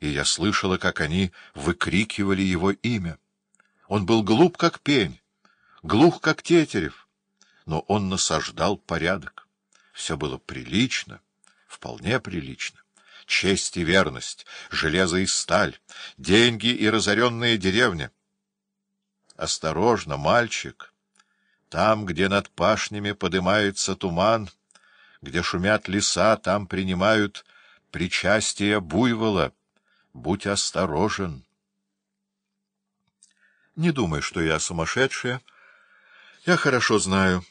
и я слышала, как они выкрикивали его имя. Он был глуп, как пень, глух, как тетерев, но он насаждал порядок. Все было прилично, вполне прилично. Честь и верность, железо и сталь, деньги и разоренная деревня. Осторожно, мальчик! Там, где над пашнями подымается туман, где шумят леса, там принимают причастие буйвола. Будь осторожен. Не думай, что я сумасшедшая. Я хорошо знаю,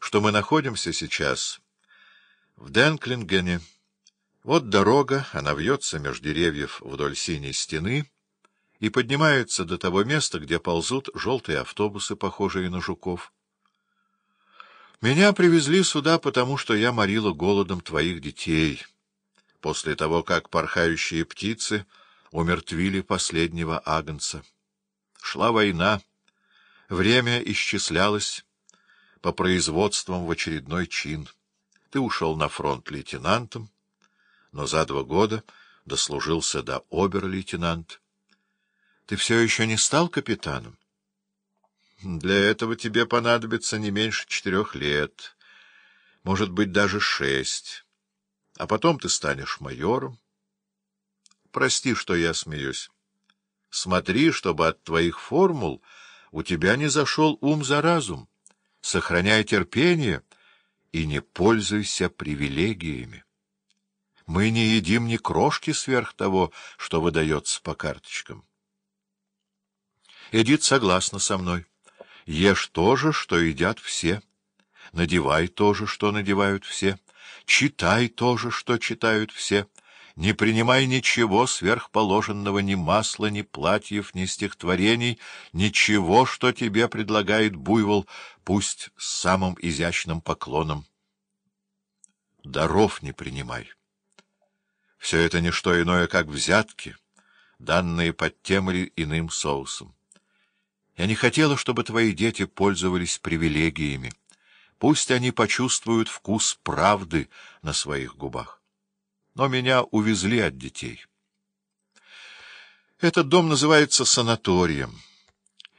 что мы находимся сейчас в Денклингене. Вот дорога, она вьется между деревьев вдоль синей стены и поднимается до того места, где ползут желтые автобусы, похожие на жуков. Меня привезли сюда, потому что я морила голодом твоих детей, после того, как порхающие птицы умертвили последнего агнца. Шла война, время исчислялось по производствам в очередной чин. Ты ушел на фронт лейтенантом, но за два года дослужился до обер-лейтенанта. Ты все еще не стал капитаном? Для этого тебе понадобится не меньше четырех лет, может быть, даже шесть. А потом ты станешь майором. Прости, что я смеюсь. Смотри, чтобы от твоих формул у тебя не зашел ум за разум. Сохраняй терпение и не пользуйся привилегиями. Мы не едим ни крошки сверх того, что выдается по карточкам. Эдит согласна со мной. Ешь то же, что едят все. Надевай то же, что надевают все. Читай то же, что читают все. Не принимай ничего сверхположенного, ни масла, ни платьев, ни стихотворений, ничего, что тебе предлагает буйвол, пусть с самым изящным поклоном. Даров не принимай. Все это не что иное, как взятки, данные под тем или иным соусом. Я не хотела, чтобы твои дети пользовались привилегиями. Пусть они почувствуют вкус правды на своих губах. Но меня увезли от детей. Этот дом называется санаторием.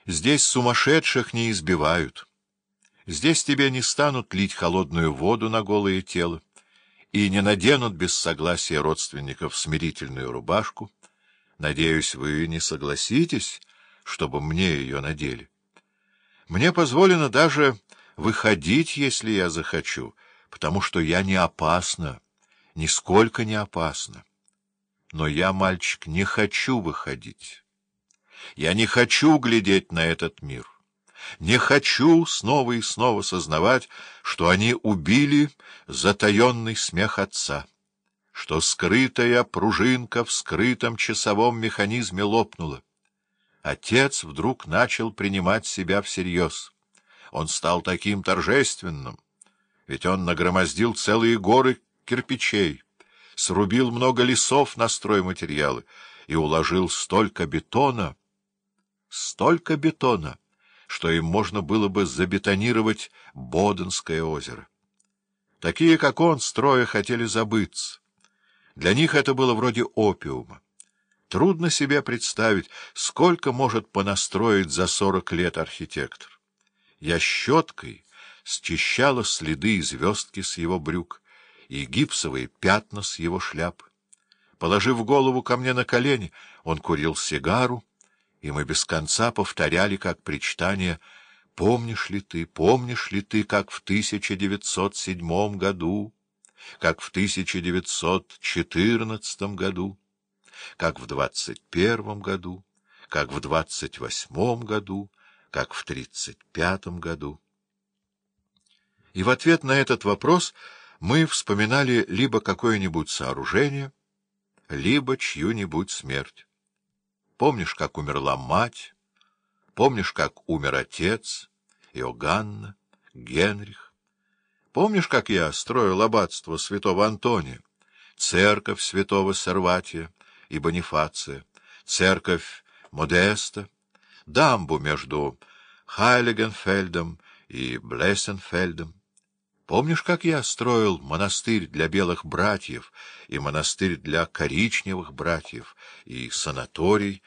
Здесь сумасшедших не избивают. Здесь тебе не станут лить холодную воду на голое тело и не наденут без согласия родственников смирительную рубашку. Надеюсь, вы не согласитесь чтобы мне ее надели. Мне позволено даже выходить, если я захочу, потому что я не опасна, нисколько не опасна. Но я, мальчик, не хочу выходить. Я не хочу глядеть на этот мир. Не хочу снова и снова сознавать, что они убили затаенный смех отца, что скрытая пружинка в скрытом часовом механизме лопнула. Отец вдруг начал принимать себя всерьез. Он стал таким торжественным, ведь он нагромоздил целые горы кирпичей, срубил много лесов на стройматериалы и уложил столько бетона, столько бетона, что им можно было бы забетонировать Боденское озеро. Такие, как он, строя хотели забыться. Для них это было вроде опиума. Трудно себе представить, сколько может понастроить за сорок лет архитектор. Я щеткой счищала следы и звездки с его брюк и гипсовые пятна с его шляпы. Положив голову ко мне на колени, он курил сигару, и мы без конца повторяли, как причитание «Помнишь ли ты, помнишь ли ты, как в 1907 году, как в 1914 году?» как в двадцать первом году, как в двадцать восьмом году, как в тридцать пятом году. И в ответ на этот вопрос мы вспоминали либо какое-нибудь сооружение, либо чью-нибудь смерть. Помнишь, как умерла мать? Помнишь, как умер отец, Иоганна, Генрих? Помнишь, как я строил аббатство святого Антония, церковь святого Сарватия, и Бонифация, церковь Модеста, дамбу между Хайлигенфельдом и Блессенфельдом. Помнишь, как я строил монастырь для белых братьев и монастырь для коричневых братьев и санаторий